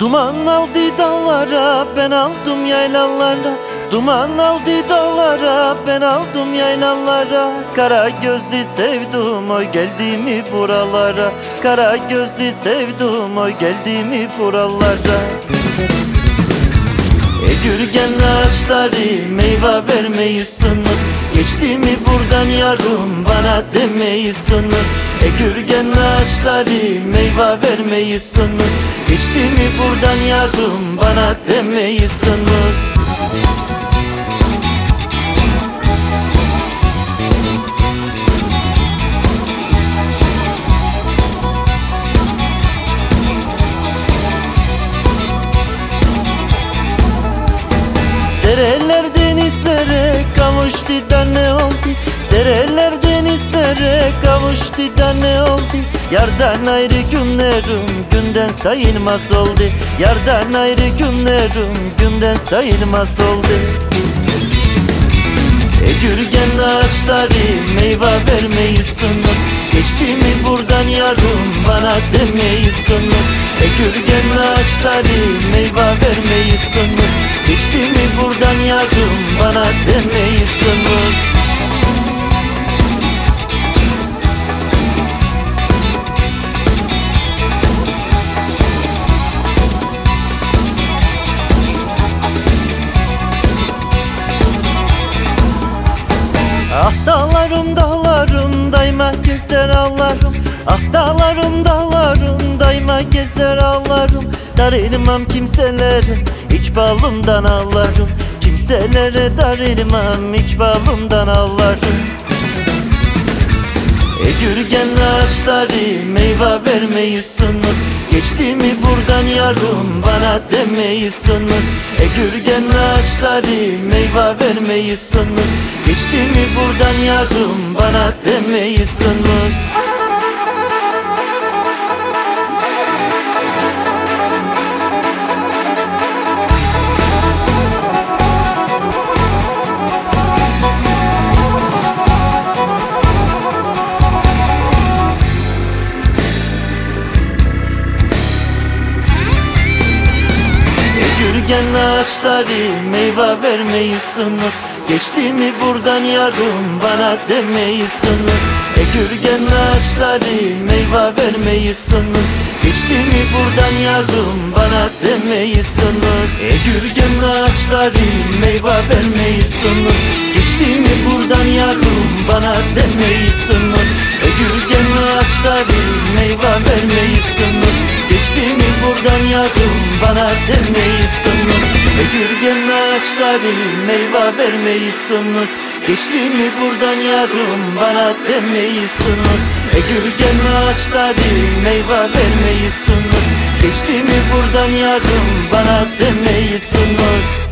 Duman aldı dağlara ben aldım yaylalara. Duman aldı dağlara ben aldım yaylalara. Kara gözlü sevdum oy geldi mi buralara? Kara gözlü sevdum oy geldi mi buralara gürgen ağaçları meyve vermeyisunuz Geçti mi buradan yarım bana demeyisunuz E gürgen ağaçları meyve vermeyisunuz Geçti mi buradan yarım bana demeyisunuz Dereler denizlere kavuştu da ne oldu? Dereler denizlere kavuştu da ne oldu? Yardan ayrı günlerim günden sayılmaz oldu. Yardan ayrı günlerim günden sayılmaz oldu. E gürgen ağaçları meyve vermeyisunuz Geçti mi buradan yarım bana demeyisunuz E gürgen ağaçları meyve vermeyisunuz Geçti mi buradan yarım bana demeyisunuz Ah dağlarım dağlarım daima gezer ağlarım. Ah dağlarım dağlarım. Daima gezer ağlarım. Darılmam kimselere ikbalımdan ağlarım. Kimselere darılmam ikbalımdan ağlarım. e gürgen ağaçları meyve vermeyisunuz. Geçti mi buradan yarım bana demeyisunuz. E gürgen ağaçları meyve vermeyisunuz. Geçti mi buradan yarım bana demeyisunuz Gürgen ağaçları meyve vermeyisunuz. Geçti mi buradan yarım bana demeyisunuz. E gürgen ağaçları meyve vermeyisunuz. Geçti mi buradan yarım bana demeyisunuz. E gürgen ağaçları meyve vermeyisunuz. Geçti mi buradan yarım bana demeyisunuz. E gürgen ağaçları meyve vermeyisunuz. Geçti mi buradan yarım bana demeyisunuz E gürgen ağaçları meyve vermeyisunuz Geçti mi buradan yarım bana demeyisunuz E gürgen ağaçları meyve vermeyisunuz Geçti mi buradan yarım bana demeyisunuz